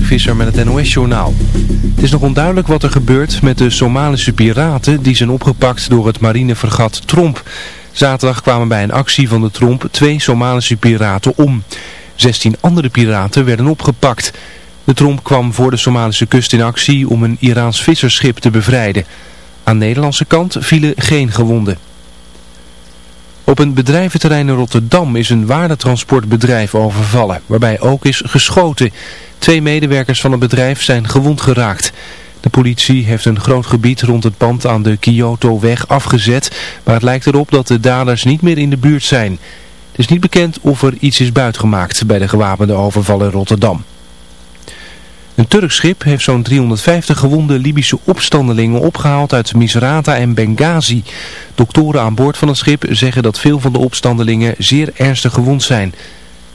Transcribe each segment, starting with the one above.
Visser met het NOS-journaal. Het is nog onduidelijk wat er gebeurt met de Somalische piraten die zijn opgepakt door het marinevergat Tromp. Zaterdag kwamen bij een actie van de Tromp twee Somalische piraten om. 16 andere piraten werden opgepakt. De Tromp kwam voor de Somalische kust in actie om een Iraans visserschip te bevrijden. Aan de Nederlandse kant vielen geen gewonden. Op een bedrijventerrein in Rotterdam is een waardetransportbedrijf overvallen, waarbij ook is geschoten. Twee medewerkers van het bedrijf zijn gewond geraakt. De politie heeft een groot gebied rond het pand aan de Kyoto-weg afgezet, maar het lijkt erop dat de daders niet meer in de buurt zijn. Het is niet bekend of er iets is buitgemaakt bij de gewapende overval in Rotterdam. Een Turks schip heeft zo'n 350 gewonde Libische opstandelingen opgehaald uit Misrata en Benghazi. Doktoren aan boord van het schip zeggen dat veel van de opstandelingen zeer ernstig gewond zijn.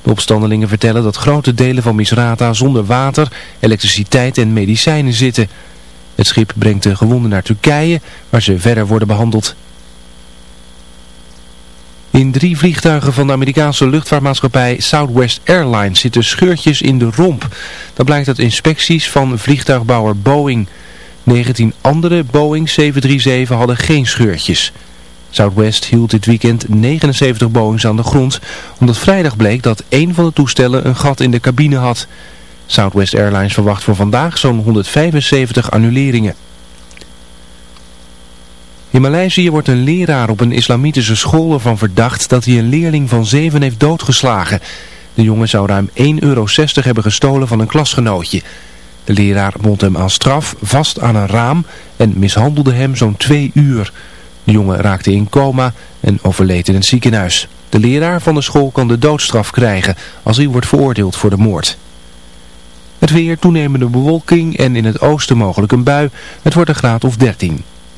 De opstandelingen vertellen dat grote delen van Misrata zonder water, elektriciteit en medicijnen zitten. Het schip brengt de gewonden naar Turkije, waar ze verder worden behandeld. In drie vliegtuigen van de Amerikaanse luchtvaartmaatschappij Southwest Airlines zitten scheurtjes in de romp. Dat blijkt uit inspecties van vliegtuigbouwer Boeing. 19 andere Boeing 737 hadden geen scheurtjes. Southwest hield dit weekend 79 Boeings aan de grond, omdat vrijdag bleek dat één van de toestellen een gat in de cabine had. Southwest Airlines verwacht voor vandaag zo'n 175 annuleringen. In Maleisië wordt een leraar op een islamitische school ervan verdacht dat hij een leerling van zeven heeft doodgeslagen. De jongen zou ruim 1,60 euro hebben gestolen van een klasgenootje. De leraar bond hem aan straf vast aan een raam en mishandelde hem zo'n twee uur. De jongen raakte in coma en overleed in het ziekenhuis. De leraar van de school kan de doodstraf krijgen als hij wordt veroordeeld voor de moord. Het weer, toenemende bewolking en in het oosten mogelijk een bui. Het wordt een graad of 13.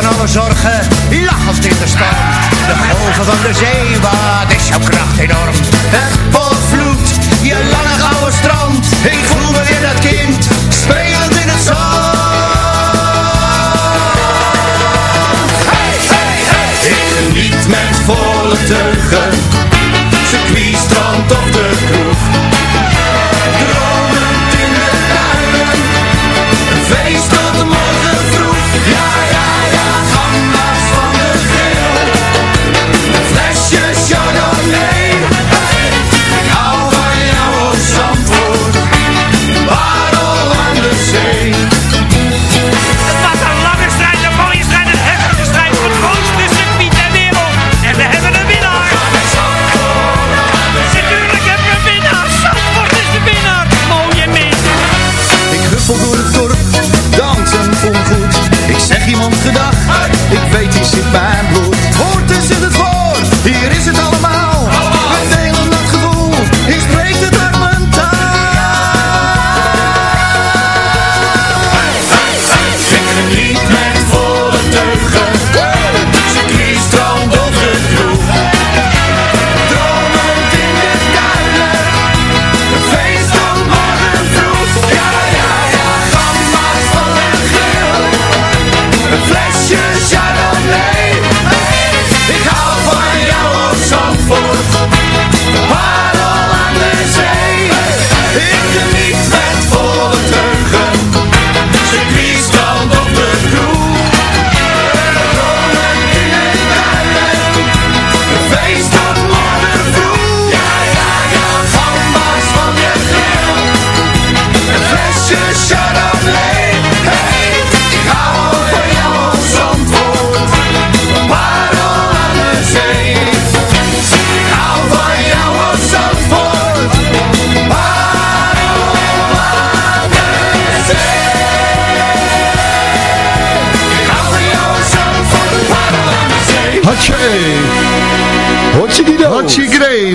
van alle zorgen, lach als dit er stormt. De golven van de zee, wat is jouw kracht enorm. Het potvloed, je lange gouden strand. Ik voel me weer dat kind, spelend in het zand. Hey, hey, hey. Ik geniet met volle teugen. Strand of de kroeg.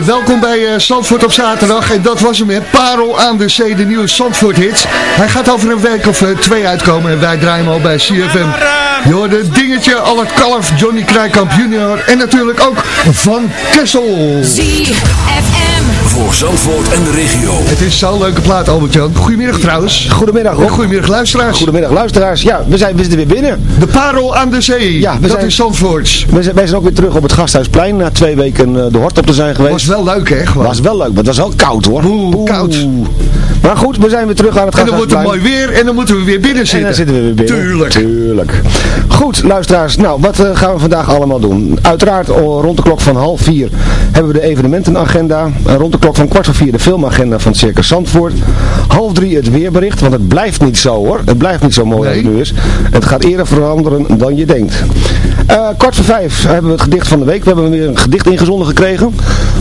Welkom bij uh, Zandvoort op zaterdag. En dat was hem, hè. Parel aan de zee, de nieuwe Zandvoort hits. Hij gaat over een week of eh, twee uitkomen en wij draaien hem al bij CFM. Je hoorde Dingetje, Albert Kalf, Johnny Krijkamp junior en natuurlijk ook Van Kessel. ZFM. Voor Zandvoort en de regio. Het is zo'n leuke plaat, Albert-Jan. Goedemiddag trouwens. Goedemiddag Rob. En goedemiddag luisteraars. Goedemiddag luisteraars. Ja, we zijn, we zitten weer binnen. De Parel aan de zee, Ja, we dat zijn- is Zandvoort. We zijn, wij zijn ook weer terug op het Gasthuisplein na twee weken eh, de hort op te zijn geweest. Was wel leuk, hè? gewoon. Was wel leuk, maar het was wel koud hoor. Oeh, koud. Maar goed, we zijn weer terug aan het En dan wordt het Gasthuisplein. mooi weer en dan moeten we weer binnen En zitten. dan zitten we weer binnen. Tuurlijk. Tuurlijk. Goed, luisteraars. Nou, wat eh, gaan we vandaag allemaal doen? Uiteraard oh, rond de klok van half vier hebben we de evenementenagenda. En rond de klok van kwart voor vier de filmagenda van Circus Zandvoort. Half drie het weerbericht, want het blijft niet zo hoor. Het blijft niet zo mooi als het nu is. Het gaat eerder veranderen dan je denkt. Eh, kwart voor vijf hebben we het gedicht van de week. We hebben weer een gedicht ingezonden gekregen.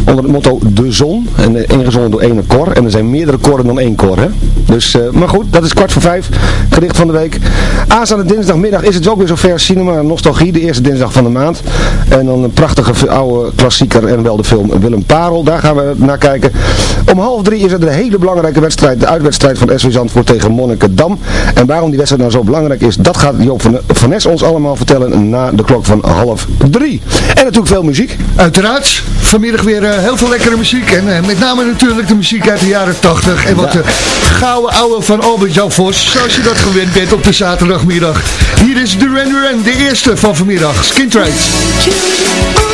Onder het motto De Zon. En eh, ingezonden door ene kor. En er zijn meerdere koren dan één kor. Hè? Dus, eh, maar goed, dat is kwart voor vijf. Gedicht van de week. Aanstaande dinsdagmiddag is het ook weer zover. Cinema Nostalgie, de eerste dinsdag van de maand. En dan een prachtige oude klassieker en wel de film Willem Parel. Daar gaan we naar kijken. Om half drie is er een hele belangrijke wedstrijd. De uitwedstrijd van SV Zandvoort tegen Monnikendam. En waarom die wedstrijd nou zo belangrijk is, dat gaat Joop van, van Nes ons allemaal vertellen na de klok van half drie. En natuurlijk veel muziek. Uiteraard, vanmiddag weer eh, heel veel lekkere muziek. En eh, met name natuurlijk de muziek uit de jaren 80. En wat de gouden ouwe van Albert Jan Vos. Zoals je dat gewend bent op de zaterdagmiddag. Hier is Duran Duran, de eerste van vanmiddag. Skin Trade.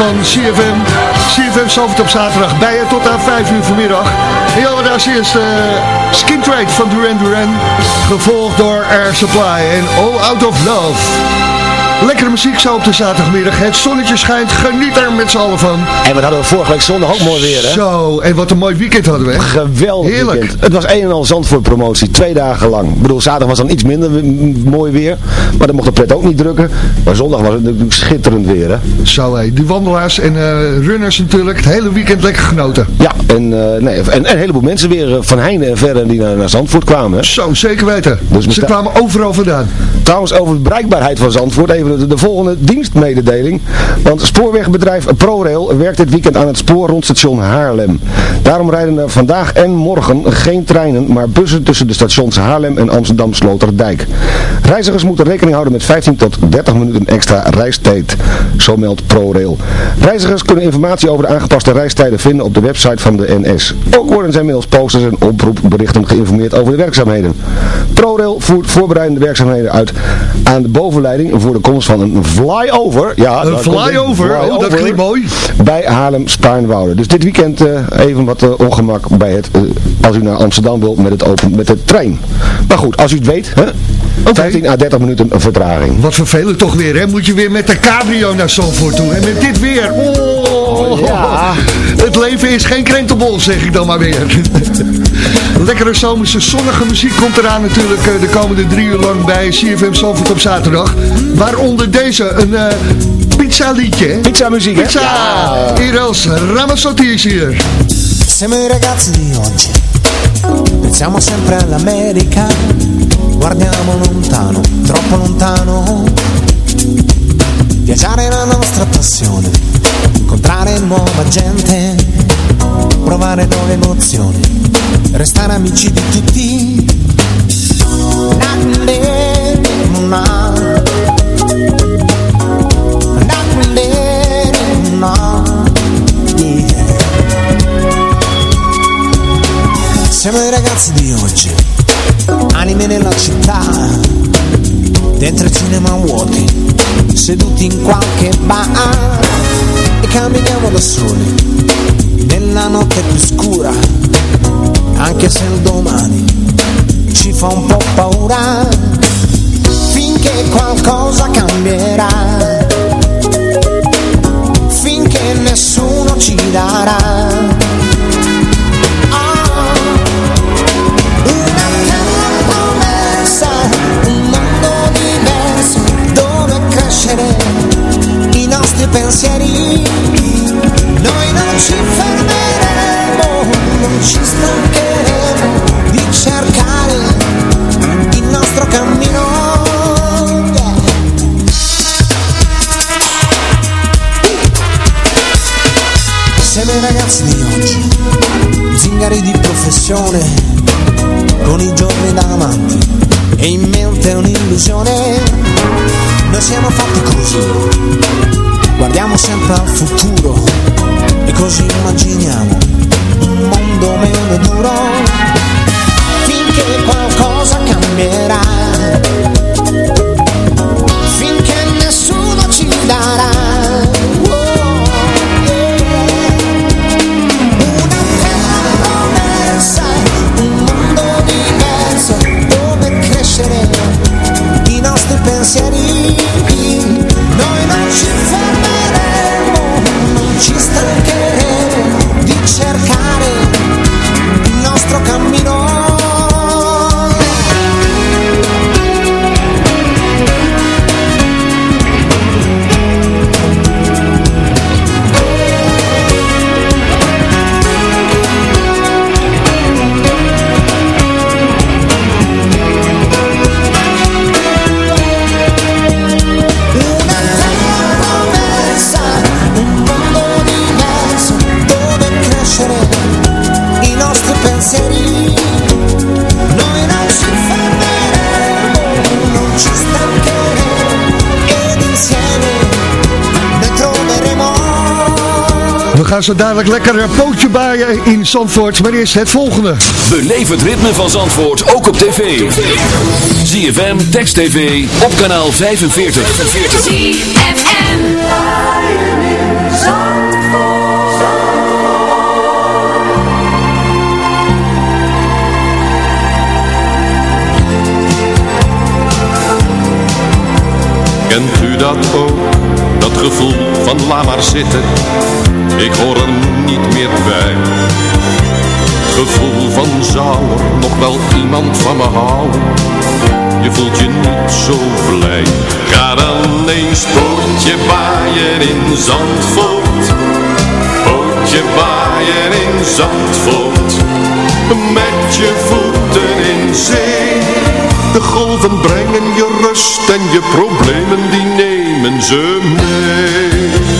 Van CFM. CFM Zalvert op zaterdag bij je tot aan 5 uur vanmiddag. En ja, daar is eerst eh, Skin Trade van Duran Duran. Gevolgd door Air Supply en All Out of Love. Lekkere muziek zo op de zaterdagmiddag. Het zonnetje schijnt, geniet er met z'n allen van. En wat hadden we vorige week zondag ook mooi weer, hè? Zo, en wat een mooi weekend hadden we. hè? Geweldig Heerlijk. weekend. Het was een en al Zandvoort promotie, twee dagen lang. Ik bedoel, zaterdag was dan iets minder mooi weer, maar dan mocht de pret ook niet drukken. Maar zondag was het natuurlijk schitterend weer, hè? Zo, hé. Die wandelaars en eh, runners natuurlijk. Het hele weekend lekker genoten. Ja, en, eh, nee, en, en een heleboel mensen weer eh, van heine en verre die naar, naar Zandvoort kwamen, hè? Zo, zeker weten. Dus Ze kwamen overal vandaan. Trouwens, over de bereikbaarheid van Zandvoort, even de, de volgende dienstmededeling. Want spoorwegbedrijf ProRail werkt dit weekend aan het spoor rond station Haarlem. Daarom rijden er vandaag en morgen geen treinen, maar bussen tussen de stations Haarlem en Amsterdam Sloterdijk. Reizigers moeten rekening houden met 15 tot 30 minuten extra reistijd, zo meldt ProRail. Reizigers kunnen informatie over de aangepaste reistijden vinden op de website van de NS. Ook worden zij middels posters en oproepberichten geïnformeerd over de werkzaamheden. ProRail voert voorbereidende werkzaamheden uit Zandvoort aan de bovenleiding voor de komst van een flyover. Ja, Een flyover, oh, dat klinkt mooi. Bij Haarlem Spaarnwoude. Dus dit weekend eh, even wat eh, ongemak bij het, eh, als u naar Amsterdam wilt met, het open, met de trein. Maar goed, als u het weet, hè, 15 à 30 minuten vertraging. Wat vervelend toch weer, hè? Moet je weer met de cabrio naar Zandvoort toe. En met dit weer. Oh, Ja. Het leven is geen krentenbol, zeg ik dan maar weer. Lekkere zomerse zonnige muziek komt eraan natuurlijk eh, de komende drie uur lang bij CFM Zandvoort op zaterdag. Waaronder deze, een eh, pizza liedje. Pizza muziek, hè? Pizza! Ja. Eros Ramazzotti is hier. Siamo i ragazzi di oggi, pensiamo sempre all'America, guardiamo lontano, troppo lontano. Viaggiare è la nostra passione, incontrare nuova gente, provare nuove emozioni, restare amici di tutti. Siamo i ragazzi di oggi, anime nella città, dentro i cinema vuoti, seduti in qualche bar e camminiamo da soli, nella notte più scura, anche se il domani ci fa un po' paura, finché qualcosa cambierà, finché nessuno ci darà. Una terra promessa, un mondo diverso dove crescere i nostri pensieri. Noi non ci fermeremo, non ci stancheremo di cercare il nostro cammino. Siamo ragazzi di oggi, zingari di professione, con i giorni davanti e in mente un'illusione. Noi siamo fatti così, guardiamo sempre al futuro e così immaginiamo un mondo meno duro finché qualcosa cambierà. Gaan zo dadelijk lekker een pootje baaien in Zandvoort. Maar eerst het volgende. Beleef het ritme van Zandvoort ook op tv. ZFM, Text TV, op kanaal 45. ZFM. Kent u dat ook? Dat gevoel van laat maar zitten. Ik hoor er niet meer bij. Gevoel van zou nog wel iemand van me houden. Je voelt je niet zo blij. Ga dan eens pootje baaien in Zandvoort. Pootje baaien in Zandvoort. Met je voeten in zee. De golven brengen je rust en je problemen die nemen ze mee.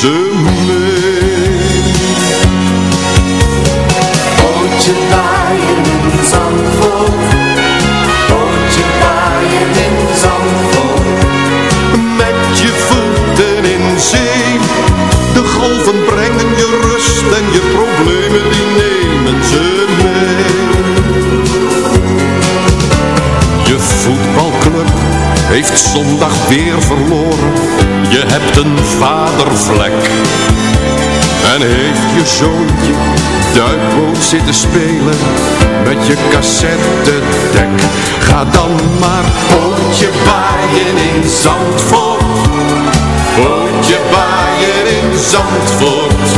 ze mee. Bootje baaien in Zandvoort. Bootje baaien in Zandvoort. Met je voeten in zee. De golven brengen je rust en je problemen die nemen ze mee. Je voetbalclub heeft zondag weer verloren. Je hebt een vadervlek. En heeft je zoontje duikboot zitten spelen met je cassettedek. Ga dan maar pootje baaien in Zandvoort. Pootje baaien in Zandvoort.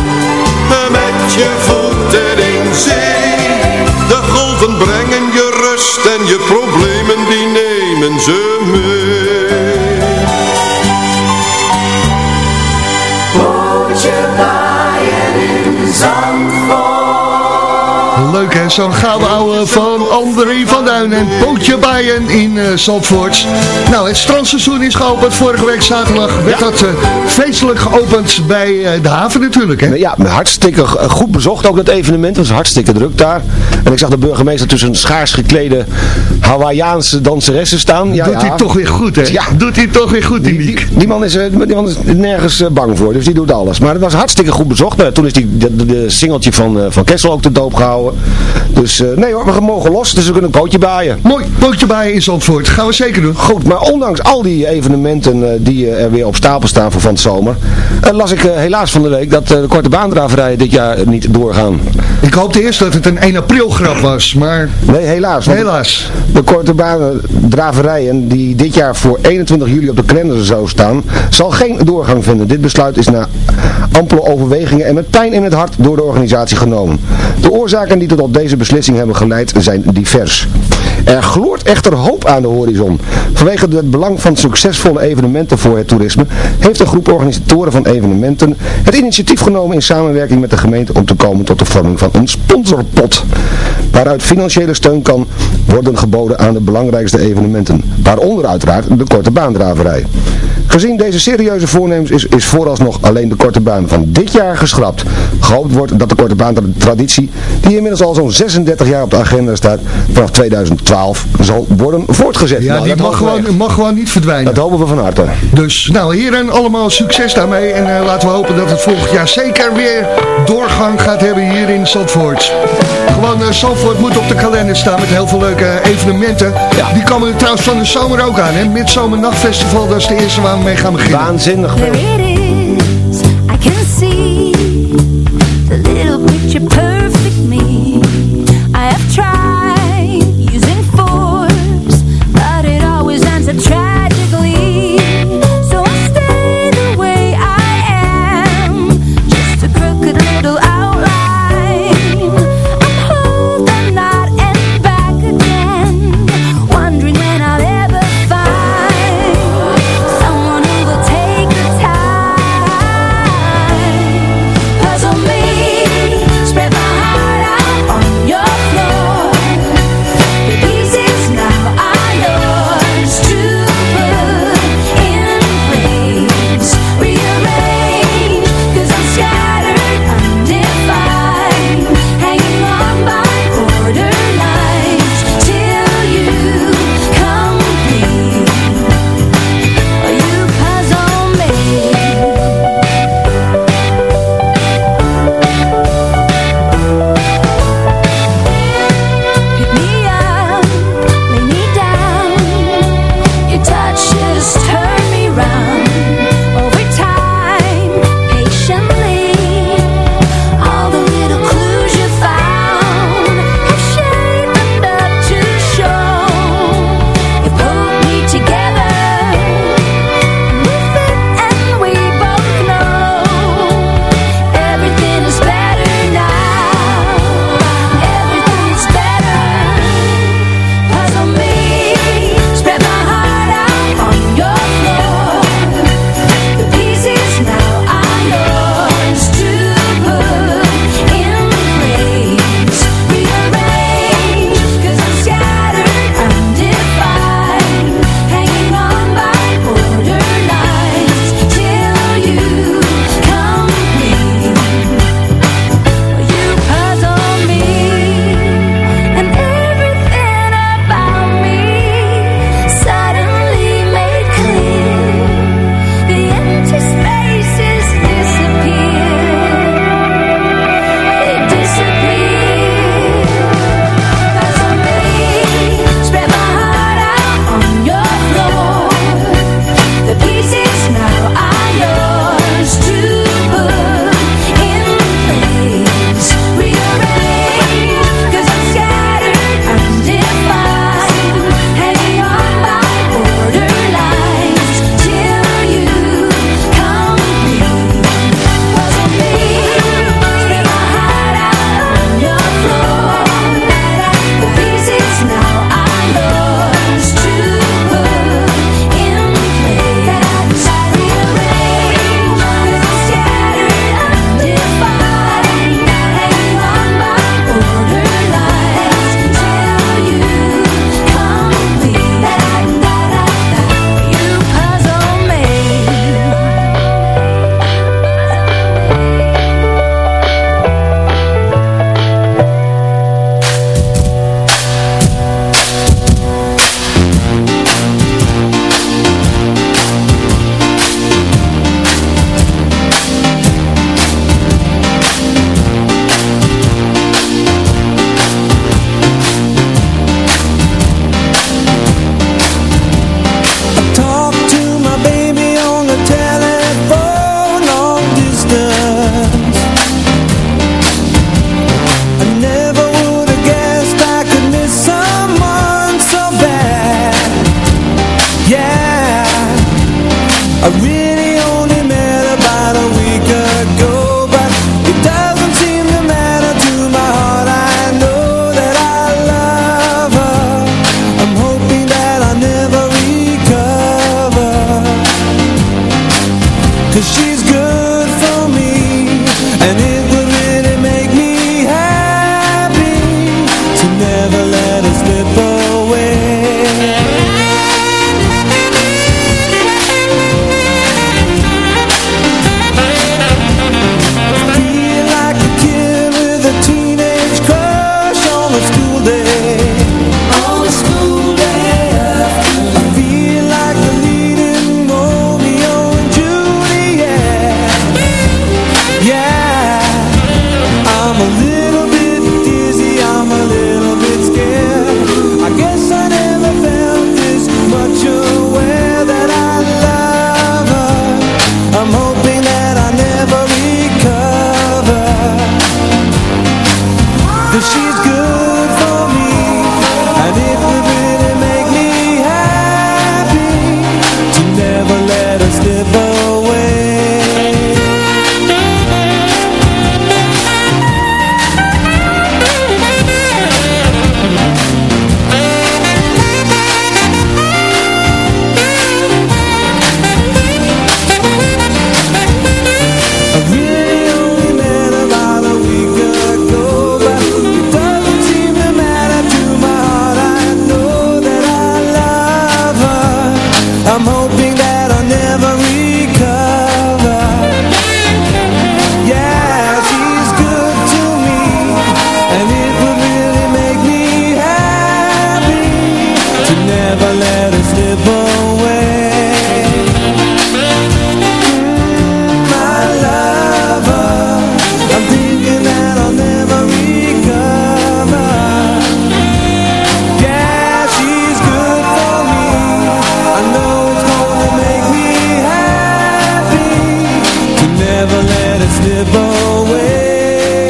Met je voeten in zee. De golven brengen je rust en je problemen die nemen ze mee. Leuk zo'n gouden ouwe van André van Duin en Pootje Bijen in Zandvoort. Nou, het strandseizoen is geopend. Vorige week zaterdag werd dat eh, feestelijk geopend bij eh, de haven natuurlijk hè. Ja, hartstikke goed bezocht ook dat evenement. Het was hartstikke druk daar. En ik zag de burgemeester tussen schaars geklede Hawaïaanse danseressen staan. Ja, Doet ja. hij toch weer goed hè? Ja. Doet hij toch weer goed die Die, die, man is, die man is nergens bang voor, dus die doet alles. Maar het was hartstikke goed bezocht. Toen is die, de, de, de singeltje van, van Kessel ook te doop gehouden. Dus eh, nee hoor, we mogen los, dus we kunnen een pootje baaien. Mooi, Pootje Bijen in Zandvoort. Gaan we zeker doen. Goed, maar ondanks al die evenementen eh, die eh, er weer op stapel staan voor van het zomer, las ik helaas van de week dat de korte baandraverijen dit jaar niet doorgaan. Ik hoopte eerst dat het een 1 april grap was, maar Nee, helaas. helaas. De korte banendraverijen die dit jaar voor 21 juli op de kalender zou staan, zal geen doorgang vinden. Dit besluit is na ampele overwegingen en met pijn in het hart door de organisatie genomen. De oorzaken die tot op deze beslissing hebben geleid zijn divers. Er gloort echter hoop aan de horizon. Vanwege het belang van succesvolle evenementen voor het toerisme heeft een groep organisatoren van evenementen het initiatief genomen in samenwerking met de gemeente om te komen tot de vorming van een sponsorpot. Waaruit financiële steun kan worden geboden aan de belangrijkste evenementen. Waaronder uiteraard de korte baandraverij. Gezien deze serieuze voornemens is, is vooralsnog alleen de korte baan van dit jaar geschrapt. Gehoopt wordt dat de korte baan traditie, die inmiddels al zo'n 36 jaar op de agenda staat, vanaf 2012 zal worden voortgezet. Ja, Nou, die mag gewoon, mag gewoon niet verdwijnen. Dat hopen we van harte. Dus, nou heren, allemaal succes daarmee. En eh, laten we hopen dat het volgend jaar zeker weer doorgang gaat hebben hier in Zandvoort. Gewoon, eh Zandvoort moet op de kalender staan met heel veel leuke evenementen. Die komen trouwens van de zomer ook aan, hè. Midzomernachtfestival, dat is de eerste waar we mee gaan beginnen. Waanzinnig. There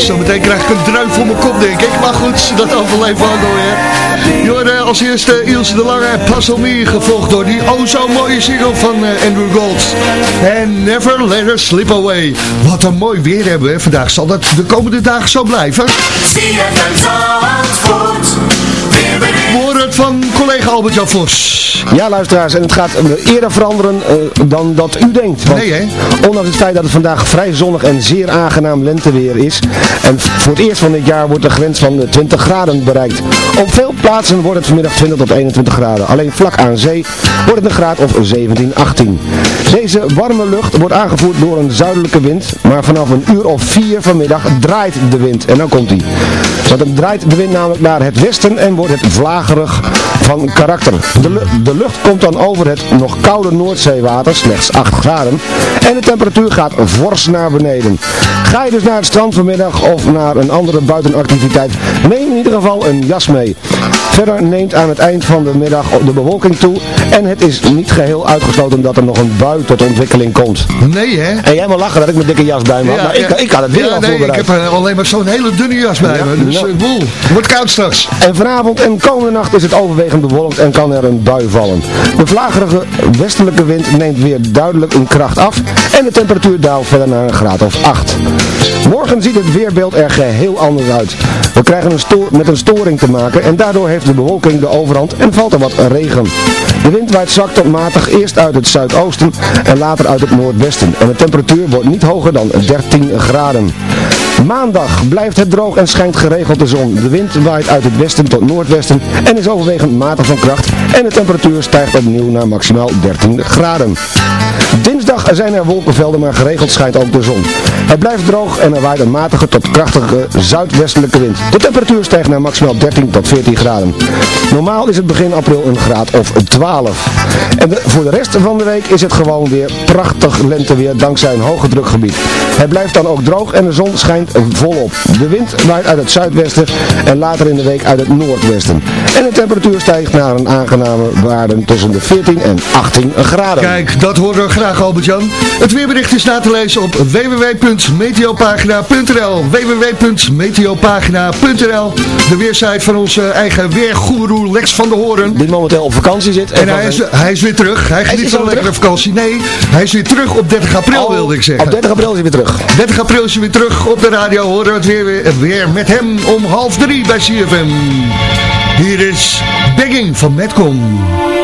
Zometeen krijg ik een druif voor mijn kop, denk ik. Maar goed, dat overleven we ook alweer. Jorde, als eerste Ilse de Lange en Puzzle Me, gevolgd door die oh zo mooie single van eh, Andrew Gold. En Never Let Her Slip Away. Wat een mooi weer hebben we vandaag. Zal dat de komende dagen zo blijven? Van collega Albert-Jan Vos. Ja, luisteraars, en het gaat eerder veranderen eh, dan dat u denkt. Want Nee, hè? Ondanks het feit dat het vandaag vrij zonnig en zeer aangenaam lenteweer is. En voor het eerst van dit jaar wordt de grens van de 20 graden bereikt. Op veel plaatsen wordt het vanmiddag 20 tot 21 graden. Alleen vlak aan zee wordt het een graad of 17, 18. Deze warme lucht wordt aangevoerd door een zuidelijke wind. Maar vanaf een uur of 4 vanmiddag draait de wind. En dan komt hij. Want dan draait de wind namelijk naar het westen en wordt het vlagerig Ugh. Van karakter. De, lu- de lucht komt dan over het nog koude Noordzeewater, slechts 8 graden. En de temperatuur gaat fors naar beneden. Ga je dus naar het strand vanmiddag of naar een andere buitenactiviteit, neem in ieder geval een jas mee. Verder neemt aan het eind van de middag de bewolking toe en het is niet geheel uitgesloten dat er nog een bui tot ontwikkeling komt. Nee, hè? En jij mag lachen dat ik mijn dikke jas bij me had, maar ik, ik had het weer ja, al nee, ik heb eh, alleen maar zo'n hele dunne jas bij me. Dus nou. eh, boel, wordt koud straks. En vanavond en komende nacht is het overwegend bewolkt en kan er een bui vallen. De vlagerige westelijke wind neemt weer duidelijk in kracht af en de temperatuur daalt verder naar een graad of 8. Morgen ziet het weerbeeld er geheel anders uit. We krijgen een met een storing te maken en daardoor heeft de bewolking de overhand en valt er wat regen. De wind waait zwak tot matig eerst uit het zuidoosten en later uit het noordwesten. En de temperatuur wordt niet hoger dan 13 graden. Maandag blijft het droog en schijnt geregeld de zon. De wind waait uit het westen tot noordwesten en is overwegend matig van kracht. En de temperatuur stijgt opnieuw naar maximaal 13 graden. Dinsdag zijn er wolkenvelden, maar geregeld schijnt ook de zon. Het blijft droog en er waait een matige tot krachtige zuidwestelijke wind. De temperatuur stijgt naar maximaal 13 tot 14 graden. Normaal is het begin april een graad of 12. En voor de rest van de week is het gewoon weer prachtig lenteweer dankzij een hoge drukgebied. Het blijft dan ook droog en de zon schijnt volop. De wind waait uit het zuidwesten en later in de week uit het noordwesten. En de temperatuur stijgt naar een aangename waarde tussen de 14 en 18 graden. Kijk, dat horen we graag Albert-Jan. Het weerbericht is na te lezen op www.meteopagina.nl www.meteopagina.nl De weersite van onze eigen weergoeroe Lex van der Hoorn. Die momenteel op vakantie zit. En hij is, hij is weer terug. Hij geniet van een lekkere vakantie. Nee, hij is weer terug op 30 april Oh, wilde ik zeggen. Op 30 april is hij weer terug. 30 april is hij weer terug op de radio. Horen we het weer, weer, weer met hem om half drie bij CFM. Hier is Begging van Metcom.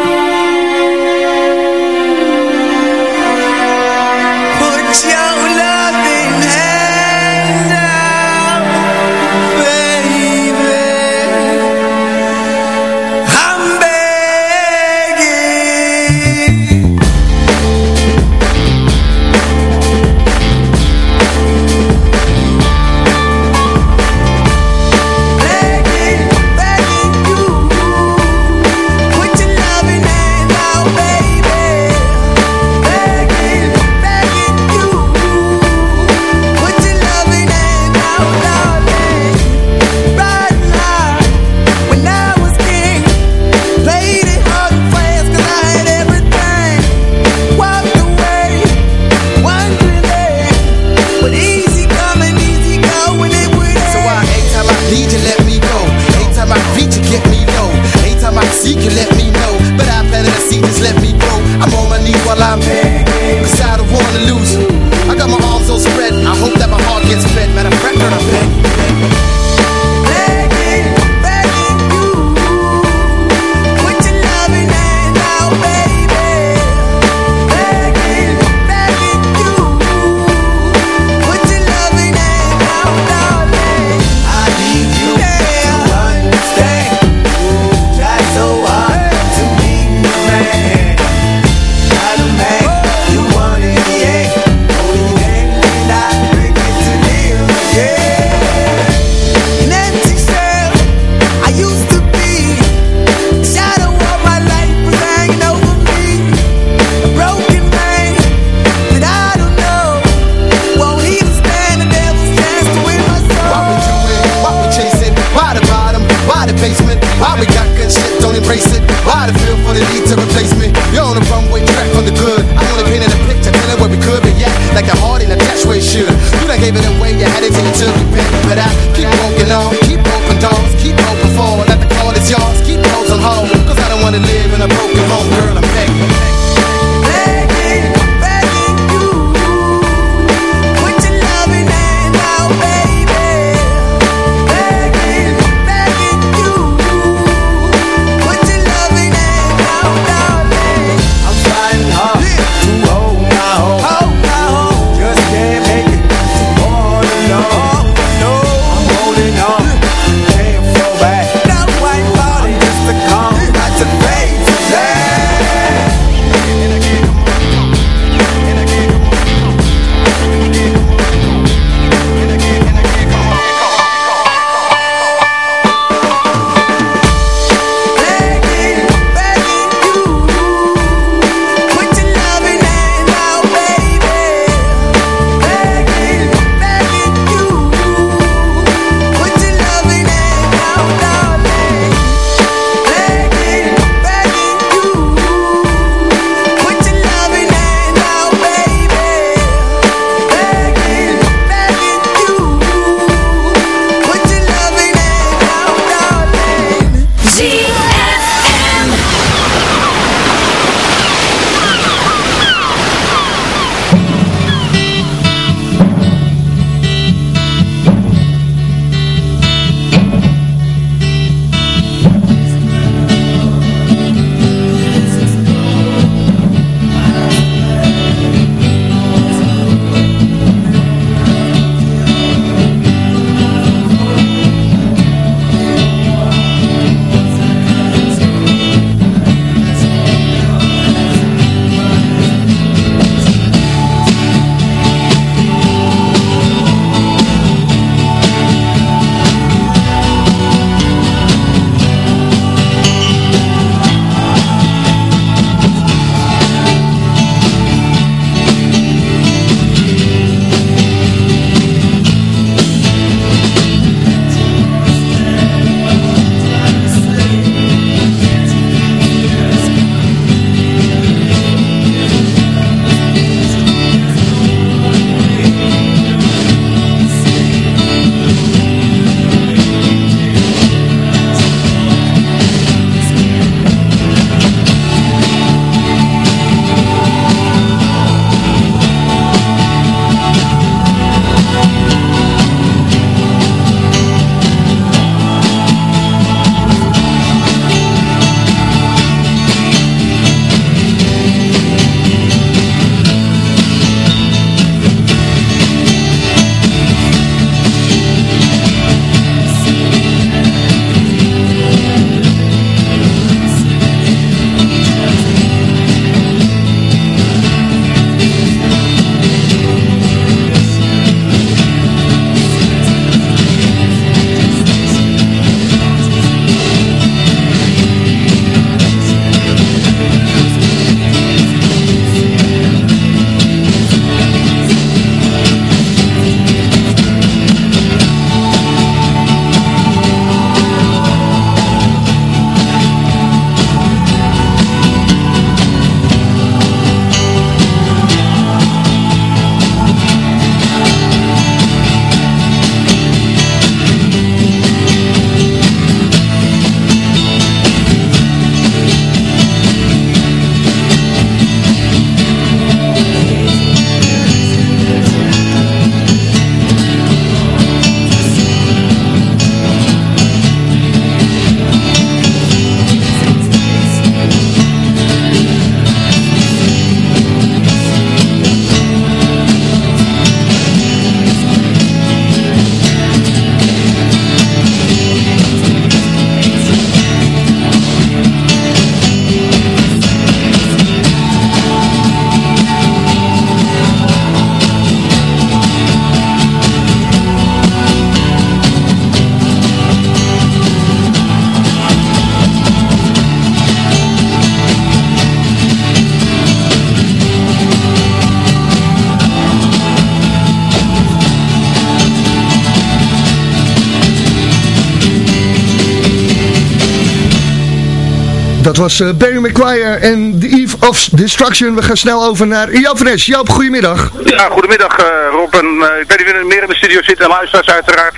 Was uh, Barry McGuire en The Eve of Destruction. We gaan snel over naar Joop Fres. Joop, goedemiddag. Ja, goedemiddag uh, Rob. En, uh, ik weet niet wie meer in de studio zit en luisteraars uiteraard.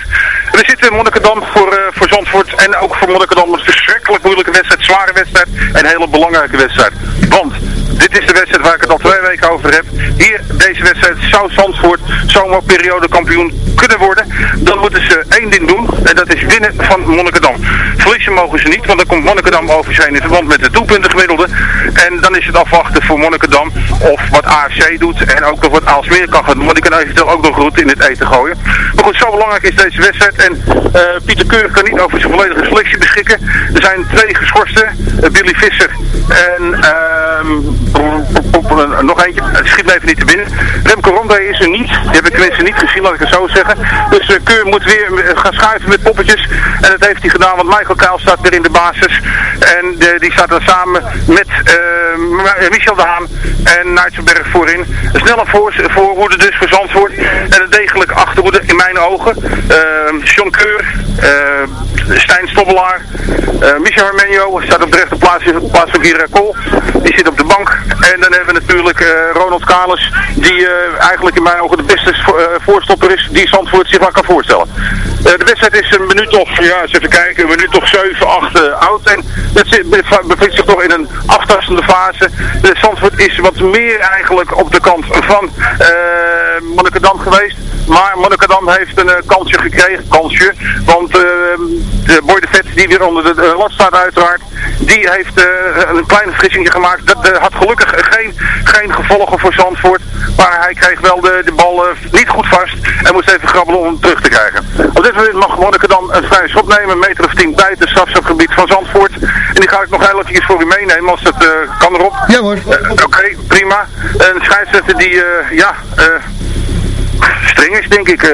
We zitten in Monnikendam voor, voor Zandvoort en ook voor Monnikendam een verschrikkelijk moeilijke wedstrijd, zware wedstrijd en een hele belangrijke wedstrijd. Want dit is de wedstrijd waar ik het al twee weken over heb. Hier, deze wedstrijd, zou Zandvoort zomerperiode kampioen kunnen worden. Dan moeten ze één ding doen. En dat is winnen van Monnikendam. Verliezen mogen ze niet, want dan komt Monnikendam over zijn in verband met de doelpuntengemiddelde. En dan is het afwachten voor Monnikendam of wat AFC doet. En ook nog wat Aalsmeer kan gaan doen. Want die kan eventueel ook nog goed in het eten gooien. Maar goed, zo belangrijk is deze wedstrijd. En uh, Pieter Keur kan niet over zijn volledige selectie beschikken. Er zijn twee geschorsten. Uh, Billy Visser en... Uh, nog eentje, het schiet me even niet te binnen. Remco Ronde is er niet, die heb ik tenminste niet gezien, laat ik het zo zeggen. Dus uh, Keur moet weer gaan schuiven met poppetjes. En dat heeft hij gedaan, want Michael Kuil staat weer in de basis. En de, die staat dan samen met Michel de Haan en Nijtsenberg voorin. Een snelle voor, voorhoede dus voor Zandvoort. En een degelijk achterhoede in mijn ogen. Uh, Keur, Stijn Stobbelaar, Michel Armenio staat op de rechterplaats plaats van Gira Kool. Die zit op de bank. En dan hebben we natuurlijk uh, Ronald Kalis, die uh, eigenlijk in mijn ogen de beste uh, voorstopper is die Zandvoort zich maar kan voorstellen. De wedstrijd is een minuut of, ja, eens even kijken, een minuut of 7, 8 oud. En het bevindt zich toch in een aftastende fase. De Zandvoort is wat meer eigenlijk op de kant van Monnikendam geweest. Maar Monnikendam heeft een kansje gekregen, kansje. Want de Boy de Vet, die weer onder de lat staat uiteraard, die heeft een kleine vergissing gemaakt. Dat had gelukkig geen, geen gevolgen voor Zandvoort. Maar hij kreeg wel de, de bal uh, niet goed vast en moest even grabbelen om hem terug te krijgen. Moment mag Monnikendam een vrije schop nemen, een meter of tien buiten het strafschopgebied van Zandvoort. En die ga ik nog heel even voor u meenemen als dat uh, kan erop. Ja hoor. Uh, Oké, okay, prima. Een scheidsrechter die, ja streng is, denk ik. Uh,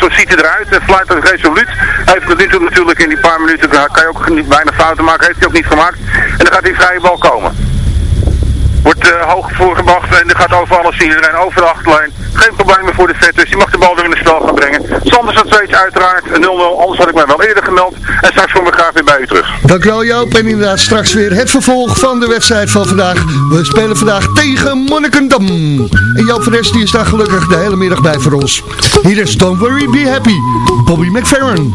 zo ziet hij eruit. Uh, fluit het resoluut. Hij heeft tot nu toe natuurlijk in die paar minuten, kan je ook niet bijna fouten maken, heeft hij ook niet gemaakt. En dan gaat die vrije bal komen. Wordt uh, hoog voorgebracht en er gaat over alles iedereen over de achterlijn. Geen problemen voor de vet, dus die mag de bal weer in het spel gaan brengen. Sanders had steeds uiteraard 0-0, anders had ik mij wel eerder gemeld. En straks ik graag weer bij u terug. Dankjewel Joop en inderdaad straks weer het vervolg van de wedstrijd van vandaag. We spelen vandaag tegen Monnikendam. En Joop van die is daar gelukkig de hele middag bij voor ons. Hier is Don't Worry, Be Happy, Bobby McFerrin.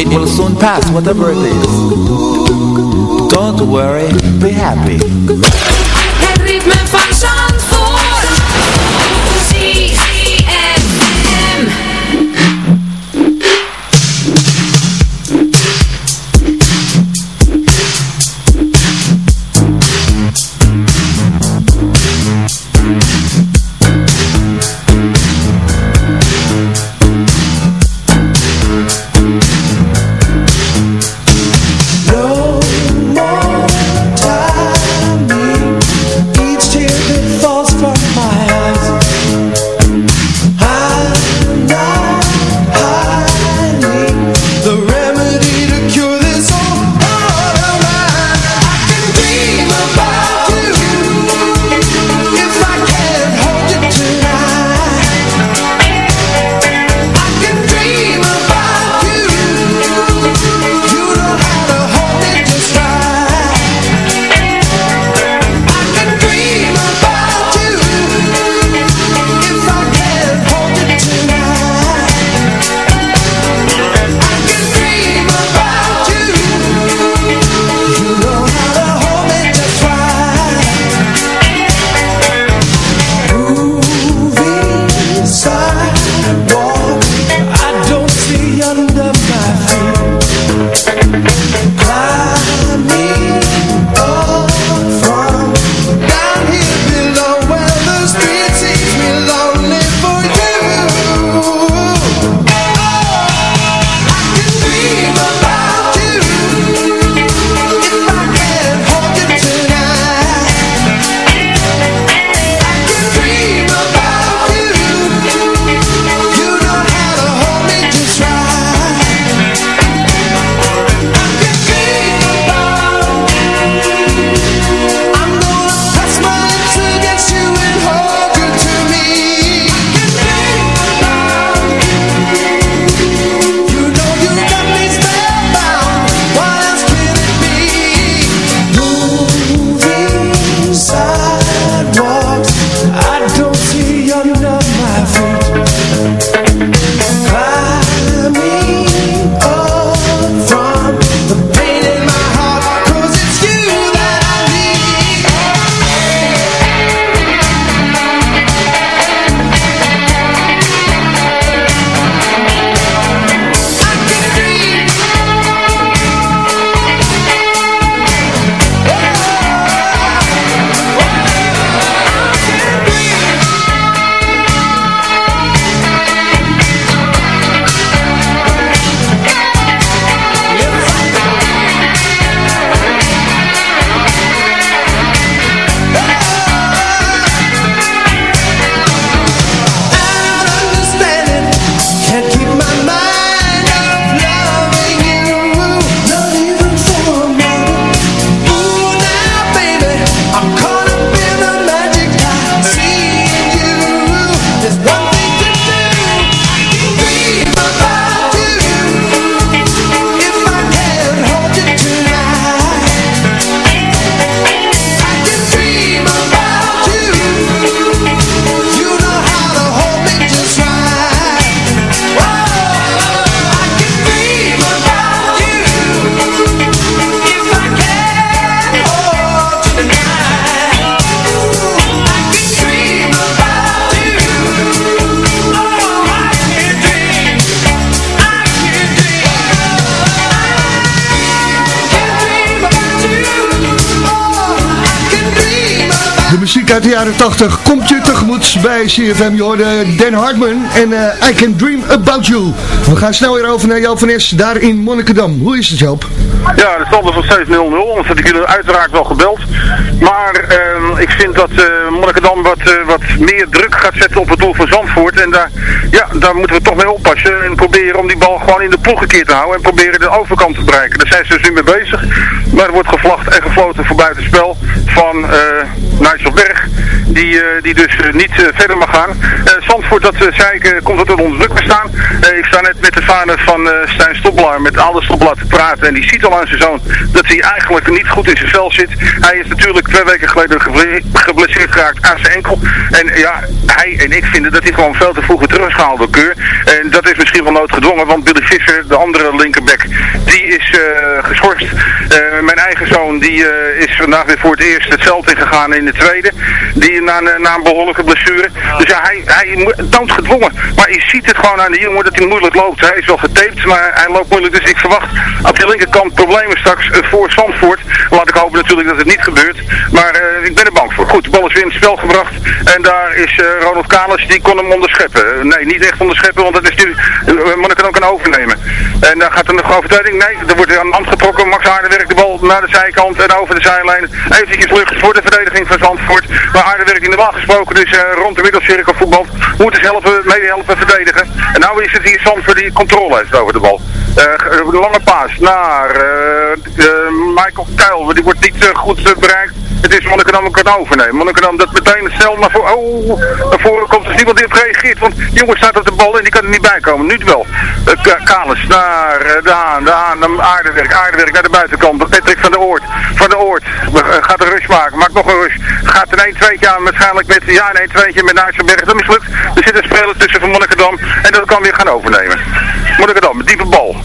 It will soon pass, whatever it is. Don't worry, be happy. Muziek uit de jaren 80 komt je tegemoet bij CFM. Je hoorde Dan Hartman en eh, I Can Dream About You. We gaan snel weer over naar Joop van Es, daar in Monnikendam. Hoe is het Joop? Ja, de stand is nog steeds 0-0, anders had ik jullie uiteraard wel gebeld. Maar ehm, ik vind dat uh, Monnikendam wat, eh, wat meer druk gaat zetten op het doel van Zandvoort. En daar, ja, daar moeten we toch mee oppassen en proberen om die bal gewoon in de ploeg te houden. En proberen de overkant te bereiken. Daar zijn ze dus nu mee bezig. Maar er wordt gevlacht en gefloten voor buitenspel van uh, Nigel Berg. Die, die dus niet verder mag gaan. Zandvoort, dat zei ik, komt het onder druk te staan. ik sta net met de vader van Stijn Stoppelaar, met Alde Stoppelaar te praten. En die ziet al aan zijn zoon dat hij eigenlijk niet goed in zijn vel zit. Hij is natuurlijk twee weken geleden geblesseerd geraakt aan zijn enkel. En ja, hij en ik vinden dat hij gewoon veel te vroeg terug is Keur. En dat is misschien wel noodgedwongen, want Billy Visser, de andere linkerback, die is uh, geschorst. Mijn eigen zoon, die is vandaag weer voor het eerst het veld ingegaan in de tweede. Die na, na een behoorlijke blessure. Dus ja, hij, hij toont gedwongen. Maar je ziet het gewoon aan de jongen dat hij moeilijk loopt. Hij is wel getaped, maar hij loopt moeilijk. Dus ik verwacht op de linkerkant problemen straks voor Zandvoort. Laat ik hopen natuurlijk dat het niet gebeurt. Maar ik ben er bang voor. Goed, de bal is weer in het spel gebracht. En daar is Ronald Kalis, die kon hem onderscheppen. nee, niet echt onderscheppen, want dat is nu, uh, Monniken kan overnemen. En dan gaat er nog overtreding. Nee, er wordt aan de hand getrokken. Max Aardenwerk de bal naar de zijkant en over de zijlijn. Eventjes lucht voor de verdediging van Zandvoort. Maar Aardenwerk in de bal gesproken, dus uh, rond de middelcirkel voetbal. Moet dus helpen, mede helpen verdedigen. En nou is het hier Zandvoort die controle heeft over de bal. Uh, lange paas naar Michael Kuil. Die wordt niet goed bereikt. Het is Monnikendam kan overnemen. Monnikendam dat meteen snel naar voren. Oh, naar voren komt. Is niemand die reageert. Want die jongen staat op de bal en die kan er niet bij komen. Nu wel. Uh, Kalis naar uh, de Haan. De Haan naar Aardewerk. Aardewerk naar de buitenkant. Patrick van de Oort. Van de Oort. Uh, gaat een rush maken. Maakt nog een rush. Gaat een 1-2 aan. Waarschijnlijk met ja, een 1-2 met Nijsselberg. Dat mislukt. Er zit een speler tussen van Monnikendam. En dat kan weer gaan overnemen. Monnikendam. Diepe bal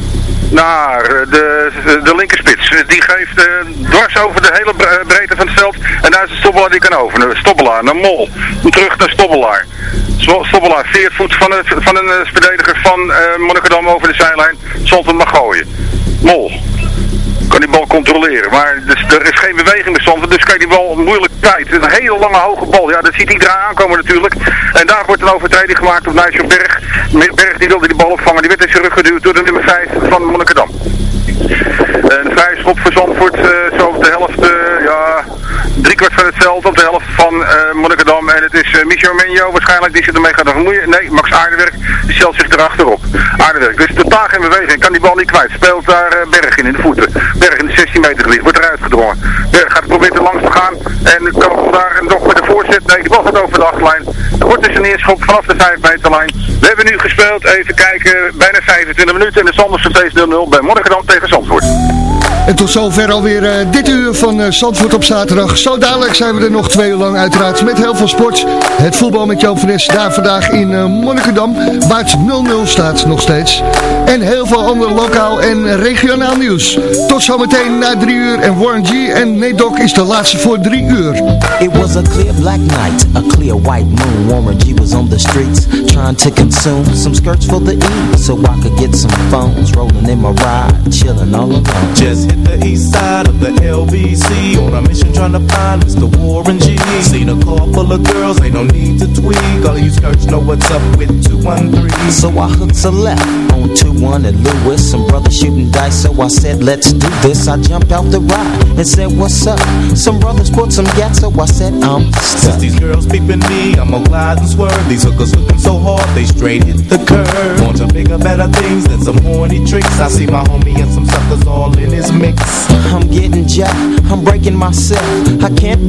naar de, de linkerspits. Die geeft uh, dwars over de hele breedte van het veld. En daar is de Stobbelaar die kan over. Stobbelaar naar Mol. Terug naar Stobbelaar. Stobbelaar, 40 voet van, het, van een verdediger van uh, Monnikendam over de zijlijn. Hem maar gooien. Mol kan die bal controleren. Maar dus, er is geen beweging bestand, dus kan je die bal moeilijk kwijt. Een hele lange hoge bal, ja dat ziet iedereen aankomen natuurlijk. En daar wordt een overtreding gemaakt op Nijsje Berg. Berg die wilde die bal opvangen, die werd in zijn rug geduwd door de nummer 5 van Monnikendam. Een vrije schop voor Zandvoort, uh, zo op de helft, uh, ja, van het veld, op de helft van uh, Monnikendam. En het is uh, Michel Menjo waarschijnlijk die zich ermee gaat vermoeien. Nee, Max Aardewerk, die stelt zich erachterop. Aardewerk, dus totaal geen beweging, kan die bal niet kwijt. Speelt daar Berg in, in de voeten. Berg in de 16 meter gebied, wordt eruit gedrongen. Berg gaat proberen er langs te gaan en kan daar nog met de voorzet. Nee, die bal gaat over de achterlijn. Er wordt dus een neerschop vanaf de 5 meterlijn. We hebben nu gespeeld, even kijken, bijna 25 minuten en de stand is steeds 0-0 bij Monnikendam tegen Zandvoort. En tot zover alweer uh, dit uur van uh, Zandvoort op zaterdag. Zo dadelijk zijn we er nog twee uur lang uiteraard met heel veel sport. Het voetbal met Joop van Nes daar vandaag in uh, Monnikendam. Waar het 0-0 staat nog steeds. En heel veel ander lokaal en regionaal nieuws. Tot zometeen na drie uur. En Warren G en Nate Dogg is de laatste voor drie uur. It was a clear black night, a clear white moon. Warren G was on the streets trying to consume some skirts for the E. So I could get some phones rolling in my ride, chilling all alone. Just hit the east side of the LBC On a mission trying to find Mr. Warren G. Seen a car full of girls, ain't no need to tweak. All you skirts know what's up with 213 So I hooked a left on 2-1 at Lewis. Some brothers shooting dice, so I said let's do this. I jumped out the ride and said what's up? Some brothers put some gas, so I said I'm stuck. Since these girls peeping me, I'm gonna glide and swerve These hookers looking so hard, they straight hit the curve. Want to bigger, better things than some horny tricks. I see my homie and some suckers all in his mix. I'm getting jacked, I'm breaking myself I can't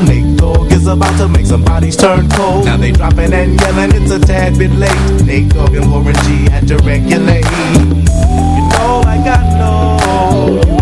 Nate Dogg is about to make some bodies turn cold. Now they dropping and yelling it's a tad bit late. Nate Dogg and Warren G had to regulate. You know I got